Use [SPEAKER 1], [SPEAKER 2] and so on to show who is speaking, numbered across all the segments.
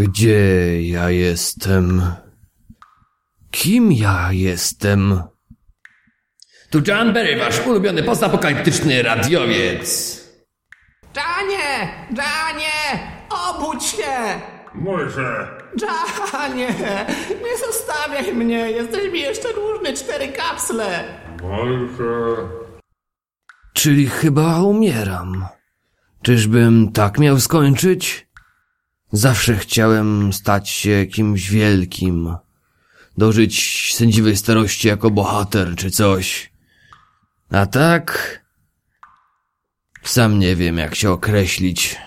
[SPEAKER 1] Gdzie ja jestem? Kim ja jestem? Tu John Berry, wasz ulubiony postapokaliptyczny radiowiec.
[SPEAKER 2] Janie! Janie! Obudź się!
[SPEAKER 3] Może.
[SPEAKER 2] Janie! Nie zostawiaj mnie! Jesteś mi jeszcze dłużny cztery kapsle!
[SPEAKER 3] Może.
[SPEAKER 1] Czyli chyba umieram. Czyżbym tak miał skończyć? Zawsze chciałem stać się kimś wielkim. Dożyć sędziwej starości jako bohater czy coś. A tak... Sam nie wiem, jak się określić.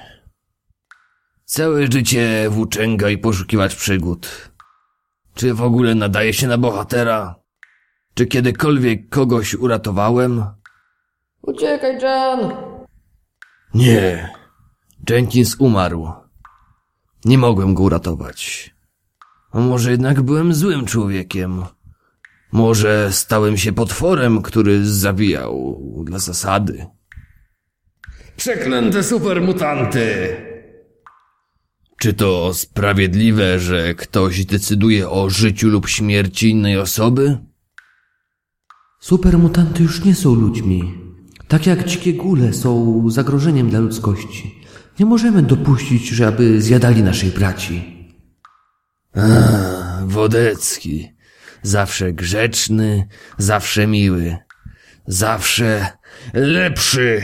[SPEAKER 1] Całe życie włóczęga i poszukiwać przygód. Czy w ogóle nadaje się na bohatera? Czy kiedykolwiek kogoś uratowałem?
[SPEAKER 2] Uciekaj, Jan!
[SPEAKER 1] Nie. Jenkins umarł. Nie mogłem go uratować. A może jednak byłem złym człowiekiem? Może stałem się potworem, który zabijał dla zasady? Przeklęte supermutanty! Czy to sprawiedliwe, że ktoś decyduje o życiu lub śmierci innej osoby?
[SPEAKER 4] Supermutanty już nie są ludźmi. Tak jak dzikie góle są zagrożeniem dla ludzkości. Nie możemy dopuścić, żeby zjadali naszych braci.
[SPEAKER 1] Wodecki. Zawsze grzeczny, zawsze miły. Zawsze lepszy.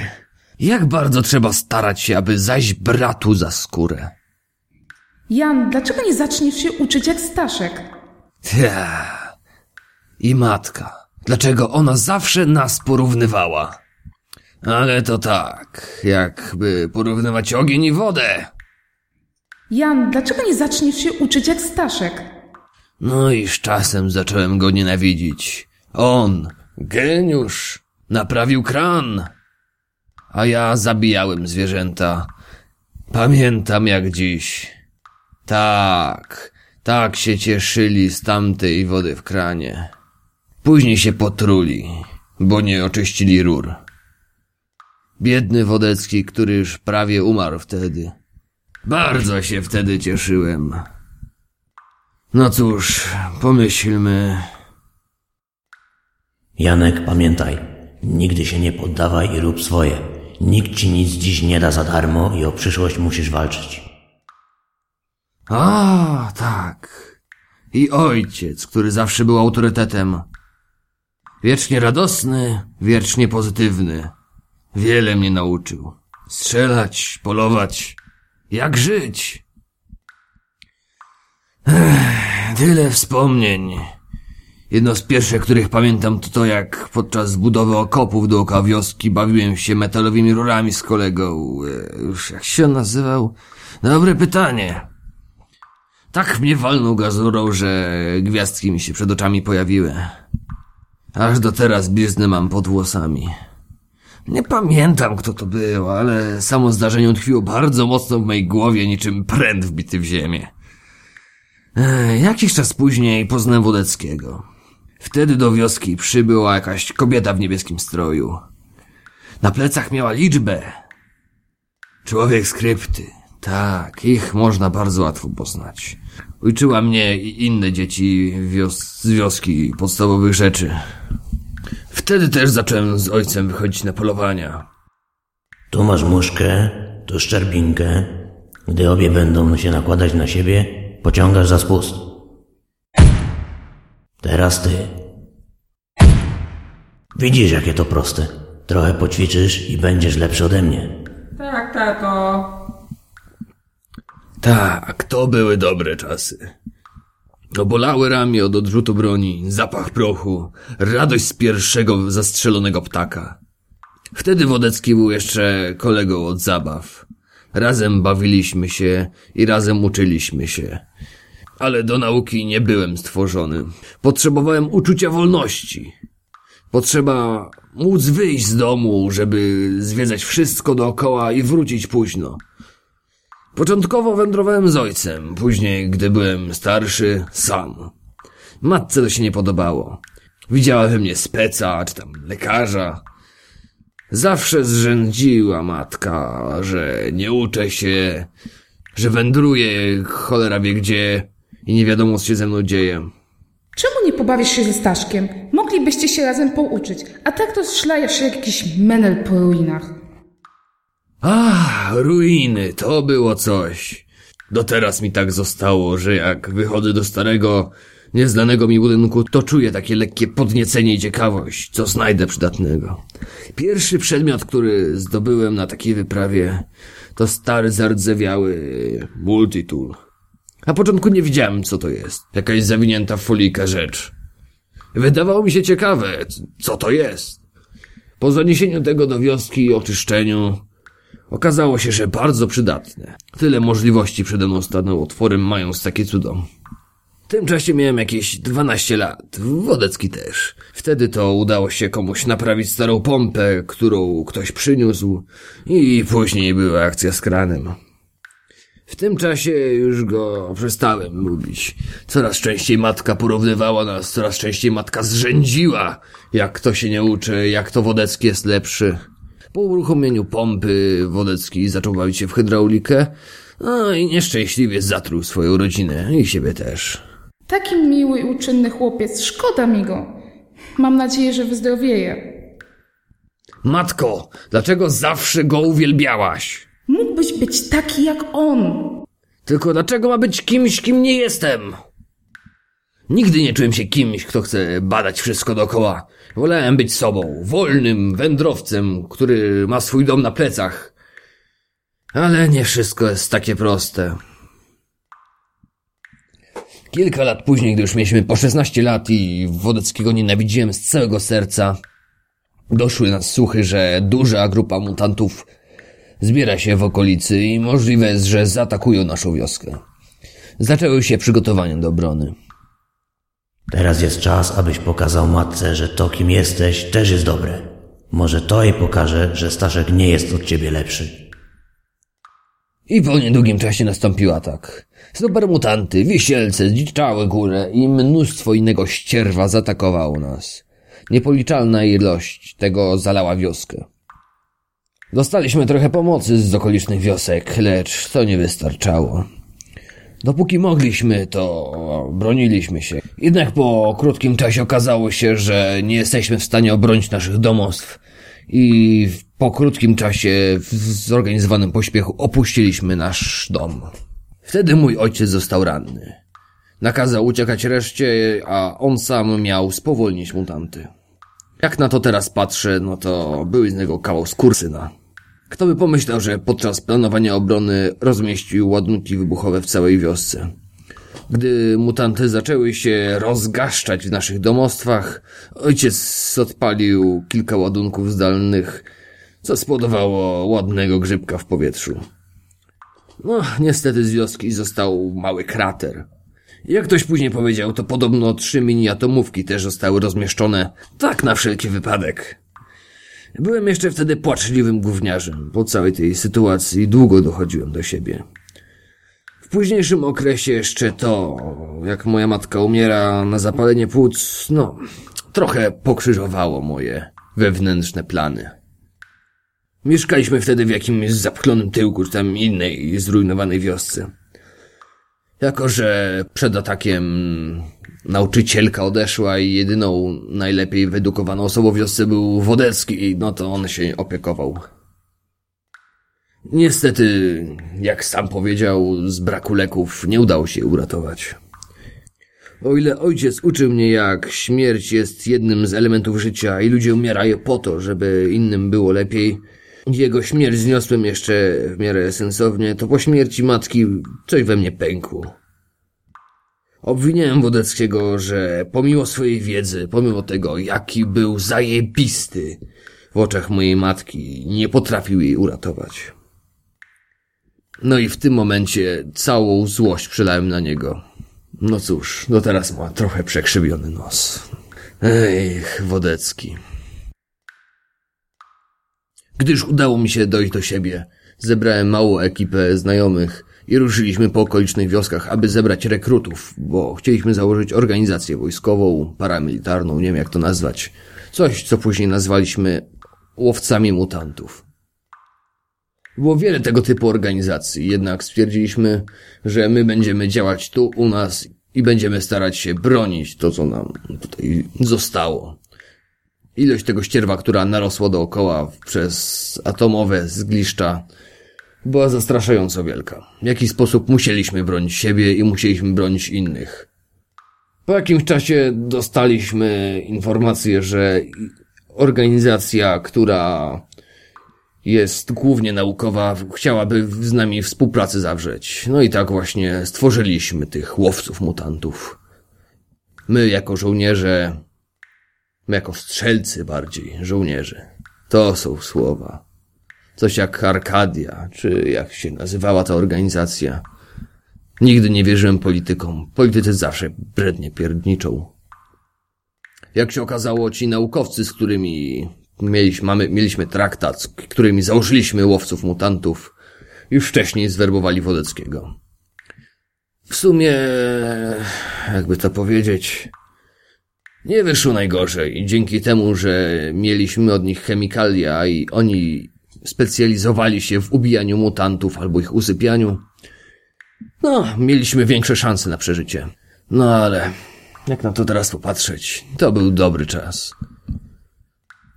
[SPEAKER 1] Jak bardzo trzeba starać się, aby zajść bratu za skórę.
[SPEAKER 5] Jan, dlaczego nie zaczniesz się uczyć jak Staszek?
[SPEAKER 1] Tia. I matka. Dlaczego ona zawsze nas porównywała? Ale to tak, jakby porównywać ogień i wodę.
[SPEAKER 5] Jan, dlaczego nie zaczniesz się uczyć jak Staszek?
[SPEAKER 1] No i z czasem zacząłem go nienawidzić. On, geniusz, naprawił kran. A ja zabijałem zwierzęta. Pamiętam jak dziś. Tak, tak się cieszyli z tamtej wody w kranie. Później się potruli, bo nie oczyścili rur. Biedny Wodecki, który już prawie umarł wtedy. Bardzo się wtedy cieszyłem. No cóż, pomyślmy.
[SPEAKER 6] Janek, pamiętaj, nigdy się nie poddawaj i rób swoje. Nikt ci nic dziś nie da za darmo i o przyszłość musisz walczyć.
[SPEAKER 1] A, tak. I ojciec, który zawsze był autorytetem. Wiecznie radosny, wiecznie pozytywny. Wiele mnie nauczył. Strzelać, polować. Jak żyć? Ech, tyle wspomnień. Jedno z pierwszych, których pamiętam, to to jak podczas budowy okopów dookoła wioski bawiłem się metalowymi rurami z kolegą. E, Już jak się on nazywał? Dobre pytanie. Tak mnie walnął gazurą, że gwiazdki mi się przed oczami pojawiły. Aż do teraz blizny mam pod włosami. Nie pamiętam, kto to był, ale samo zdarzenie utkwiło bardzo mocno w mojej głowie, niczym pręt wbity w ziemię. Jakiś czas później poznałem Wodeckiego. Wtedy do wioski przybyła jakaś kobieta w niebieskim stroju. Na plecach miała liczbę. Człowiek skrypty. Tak, ich można bardzo łatwo poznać. Uczyła mnie i inne dzieci wios z wioski podstawowych rzeczy. Wtedy też zacząłem z ojcem wychodzić na polowania.
[SPEAKER 6] Tu masz muszkę, tu szczerbinkę. Gdy obie będą się nakładać na siebie, pociągasz za spust. Teraz ty. Widzisz, jakie to proste. Trochę poćwiczysz i będziesz lepszy ode mnie.
[SPEAKER 5] Tak, tato.
[SPEAKER 1] Tak, to były dobre czasy. Obolały ramię od odrzutu broni, zapach prochu, radość z pierwszego zastrzelonego ptaka. Wtedy Wodecki był jeszcze kolegą od zabaw. Razem bawiliśmy się i razem uczyliśmy się. Ale do nauki nie byłem stworzony. Potrzebowałem uczucia wolności. Potrzeba móc wyjść z domu, żeby zwiedzać wszystko dookoła i wrócić późno. Początkowo wędrowałem z ojcem, później, gdy byłem starszy, sam. Matce to się nie podobało. Widziała we mnie speca, czy tam lekarza. Zawsze zrzędziła matka, że nie uczę się, że wędruję cholera wie gdzie i nie wiadomo co się ze mną dzieje.
[SPEAKER 5] Czemu nie pobawisz się ze Staszkiem? Moglibyście się razem pouczyć, a tak to szlajasz jak jakiś menel po ruinach.
[SPEAKER 1] Ach, ruiny, to było coś. Do teraz mi tak zostało, że jak wychodzę do starego, nieznanego mi budynku, to czuję takie lekkie podniecenie i ciekawość, co znajdę przydatnego. Pierwszy przedmiot, który zdobyłem na takiej wyprawie, to stary, zardzewiały multitool. Na początku nie wiedziałem, co to jest. Jakaś zawinięta w folijkę rzecz. Wydawało mi się ciekawe, co to jest. Po zaniesieniu tego do wioski i oczyszczeniu, okazało się, że bardzo przydatne. Tyle możliwości przede mną stanął otworem, mając takie cudo. W tym czasie miałem jakieś 12 lat. Wodecki też. Wtedy to udało się komuś naprawić starą pompę, którą ktoś przyniósł i później była akcja z kranem. W tym czasie już go przestałem lubić. Coraz częściej matka porównywała nas, coraz częściej matka zrzędziła, jak kto się nie uczy, jak to Wodecki jest lepszy. Po uruchomieniu pompy Wodecki zaczął bawić się w hydraulikę, a i nieszczęśliwie zatruł swoją rodzinę i siebie też.
[SPEAKER 5] Taki miły i uczynny chłopiec, szkoda mi go. Mam nadzieję, że wyzdrowieje.
[SPEAKER 1] Matko, dlaczego zawsze go uwielbiałaś?
[SPEAKER 5] Mógłbyś być taki jak on.
[SPEAKER 1] Tylko dlaczego ma być kimś, kim nie jestem? Nigdy nie czułem się kimś, kto chce badać wszystko dookoła. Wolałem być sobą, wolnym wędrowcem, który ma swój dom na plecach. Ale nie wszystko jest takie proste. Kilka lat później, gdy już mieliśmy po 16 lat i Wodeckiego nienawidziłem z całego serca, doszły nas słuchy, że duża grupa mutantów zbiera się w okolicy i możliwe jest, że zaatakują naszą wioskę. Zaczęły się przygotowania do obrony.
[SPEAKER 6] Teraz jest czas, abyś pokazał matce, że to, kim jesteś, też jest dobre. Może to jej pokaże, że Staszek nie jest od ciebie lepszy.
[SPEAKER 1] I po niedługim czasie nastąpił atak. Supermutanty, wisielce, zdziczałe góre i mnóstwo innego ścierwa zaatakowało nas. Niepoliczalna ilość tego zalała wioskę. Dostaliśmy trochę pomocy z okolicznych wiosek, lecz to nie wystarczało. Dopóki mogliśmy, to broniliśmy się. Jednak po krótkim czasie okazało się, że nie jesteśmy w stanie obronić naszych domostw i po krótkim czasie w zorganizowanym pośpiechu opuściliśmy nasz dom. Wtedy mój ojciec został ranny. Nakazał uciekać reszcie, a on sam miał spowolnić mutanty. Jak na to teraz patrzę, no to był z niego kawał skursyna. Kto by pomyślał, że podczas planowania obrony rozmieścił ładunki wybuchowe w całej wiosce. Gdy mutanty zaczęły się rozgaszczać w naszych domostwach, ojciec odpalił kilka ładunków zdalnych, co spowodowało ładnego grzybka w powietrzu. No, niestety z wioski został mały krater. Jak ktoś później powiedział, to podobno trzy mini-atomówki też zostały rozmieszczone, tak na wszelki wypadek. Byłem jeszcze wtedy płaczliwym gówniarzem. Po całej tej sytuacji długo dochodziłem do siebie. W późniejszym okresie jeszcze to, jak moja matka umiera na zapalenie płuc, no, trochę pokrzyżowało moje wewnętrzne plany. Mieszkaliśmy wtedy w jakimś zapchlonym tyłku, czy tam innej zrujnowanej wiosce. Jako, że przed atakiem nauczycielka odeszła i jedyną najlepiej wyedukowaną osobą w wiosce był Wodecki, no to on się opiekował. Niestety, jak sam powiedział, z braku leków nie udało się uratować. O ile ojciec uczył mnie, jak śmierć jest jednym z elementów życia i ludzie umierają po to, żeby innym było lepiej, jego śmierć zniosłem jeszcze w miarę sensownie, to po śmierci matki coś we mnie pękło. Obwiniałem Wodeckiego, że pomimo swojej wiedzy, pomimo tego, jaki był zajebisty w oczach mojej matki, nie potrafił jej uratować. No i w tym momencie całą złość przelałem na niego. No cóż, no teraz ma trochę przekrzywiony nos. Ej, Wodecki. Gdyż udało mi się dojść do siebie, zebrałem małą ekipę znajomych i ruszyliśmy po okolicznych wioskach, aby zebrać rekrutów, bo chcieliśmy założyć organizację wojskową, paramilitarną, nie wiem jak to nazwać. Coś, co później nazwaliśmy łowcami mutantów. Było wiele tego typu organizacji, jednak stwierdziliśmy, że my będziemy działać tu u nas i będziemy starać się bronić to, co nam tutaj zostało. Ilość tego ścierwa, która narosła dookoła przez atomowe zgliszcza, była zastraszająco wielka. W jakiś sposób musieliśmy bronić siebie i musieliśmy bronić innych. Po jakimś czasie dostaliśmy informację, że organizacja, która jest głównie naukowa, chciałaby z nami współpracę zawrzeć. No i tak właśnie stworzyliśmy tych łowców mutantów. My jako żołnierze, my jako strzelcy bardziej, żołnierze. To są słowa. Coś jak Arkadia, czy jak się nazywała ta organizacja. Nigdy nie wierzyłem politykom. Politycy zawsze brednie pierdniczą. Jak się okazało, ci naukowcy, z którymi mieliśmy, mamy, mieliśmy traktat, z którymi założyliśmy łowców mutantów, już wcześniej zwerbowali Wodeckiego. W sumie, jakby to powiedzieć, nie wyszło najgorzej. Dzięki temu, że mieliśmy od nich chemikalia i oni specjalizowali się w ubijaniu mutantów albo ich usypianiu, no, mieliśmy większe szanse na przeżycie. No ale, jak na to teraz popatrzeć, to był dobry czas.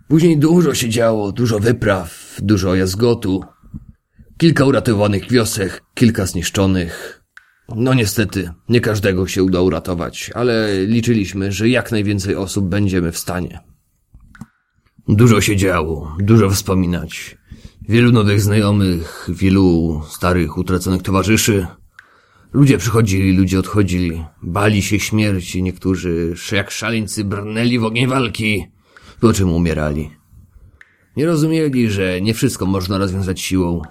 [SPEAKER 1] Później dużo się działo, dużo wypraw, dużo jazgotu, kilka uratowanych wiosek, kilka zniszczonych. No niestety, nie każdego się uda uratować, ale liczyliśmy, że jak najwięcej osób będziemy w stanie. Dużo się działo, dużo wspominać. Wielu nowych znajomych, wielu starych, utraconych towarzyszy. Ludzie przychodzili, ludzie odchodzili. Bali się śmierci, niektórzy jak szaleńcy brnęli w ogień walki, po czym umierali. Nie rozumieli, że nie wszystko można rozwiązać siłą.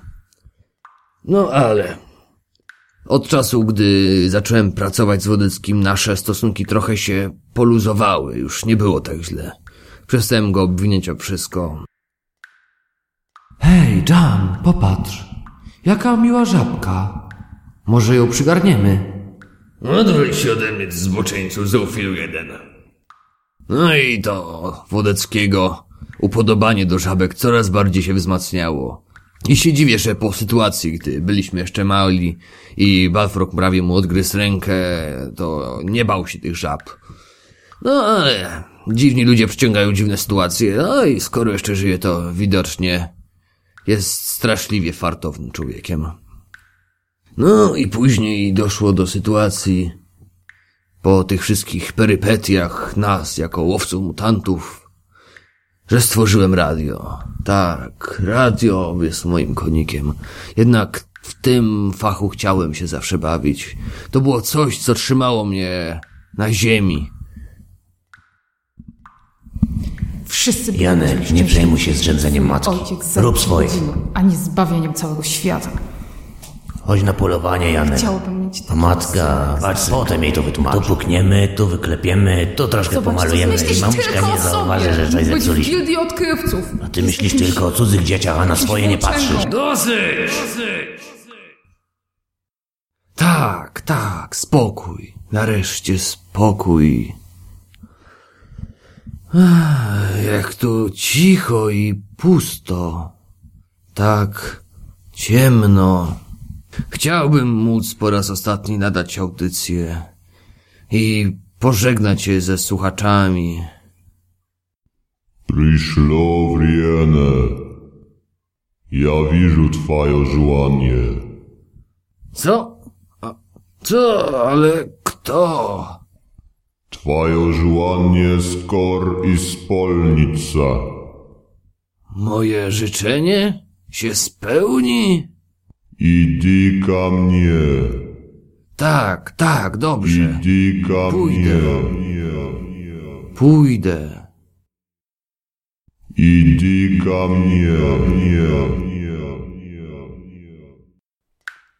[SPEAKER 1] No ale... Od czasu, gdy zacząłem pracować z Wodeckim, nasze stosunki trochę się poluzowały. Już nie było tak źle. Przestałem go obwiniać o wszystko.
[SPEAKER 4] Hej, Jan, popatrz. Jaka miła żabka. Może ją przygarniemy?
[SPEAKER 1] Odwróć się ode mnie, zboczeńcu, zoofilu jeden. No i to Wodeckiego upodobanie do żabek coraz bardziej się wzmacniało. I się dziwię, że po sytuacji, gdy byliśmy jeszcze mali i Balfrog prawie mu odgryzł rękę, to nie bał się tych żab. No ale dziwni ludzie przyciągają dziwne sytuacje, no i skoro jeszcze żyje, to widocznie jest straszliwie fartownym człowiekiem. No i później doszło do sytuacji, po tych wszystkich perypetiach nas jako łowców mutantów, że stworzyłem radio. Tak, radio jest moim konikiem. Jednak w tym fachu chciałem się zawsze bawić. To było coś, co trzymało mnie na ziemi.
[SPEAKER 5] Wszyscy byli
[SPEAKER 6] Janek, nie przejmuj się zrzędzeniem matki. Rób swoje.
[SPEAKER 5] a nie zbawieniem całego świata.
[SPEAKER 6] Chodź na polowanie, Janek.
[SPEAKER 5] Chciałbym mieć
[SPEAKER 6] A matka, patrz, potem jej to wytłumaczy. Tu pukniemy, tu wyklepiemy, tu troszkę
[SPEAKER 5] Zobacz,
[SPEAKER 6] pomalujemy i mamuszka nie zauważy, że coś zepsuliśmy.
[SPEAKER 5] gildii odkrywców.
[SPEAKER 6] A ty myślisz tylko o cudzych dzieciach, a na swoje nie patrzysz.
[SPEAKER 1] Dosyć! Tak, tak, spokój. Nareszcie spokój. Ach, jak tu cicho i pusto. Tak ciemno. Chciałbym móc po raz ostatni nadać audycję i pożegnać się ze słuchaczami.
[SPEAKER 3] Пришло время. Я вижу твое желание.
[SPEAKER 1] Co? A, co? Ale kto?
[SPEAKER 3] Twoje żłanie skor i spolnica.
[SPEAKER 1] Moje życzenie się spełni?
[SPEAKER 3] Idi ka mnie.
[SPEAKER 1] Tak, tak, dobrze.
[SPEAKER 3] Idi ka
[SPEAKER 1] Pójdę.
[SPEAKER 3] mnie.
[SPEAKER 1] Pójdę.
[SPEAKER 3] Idi ka mnie. mnie.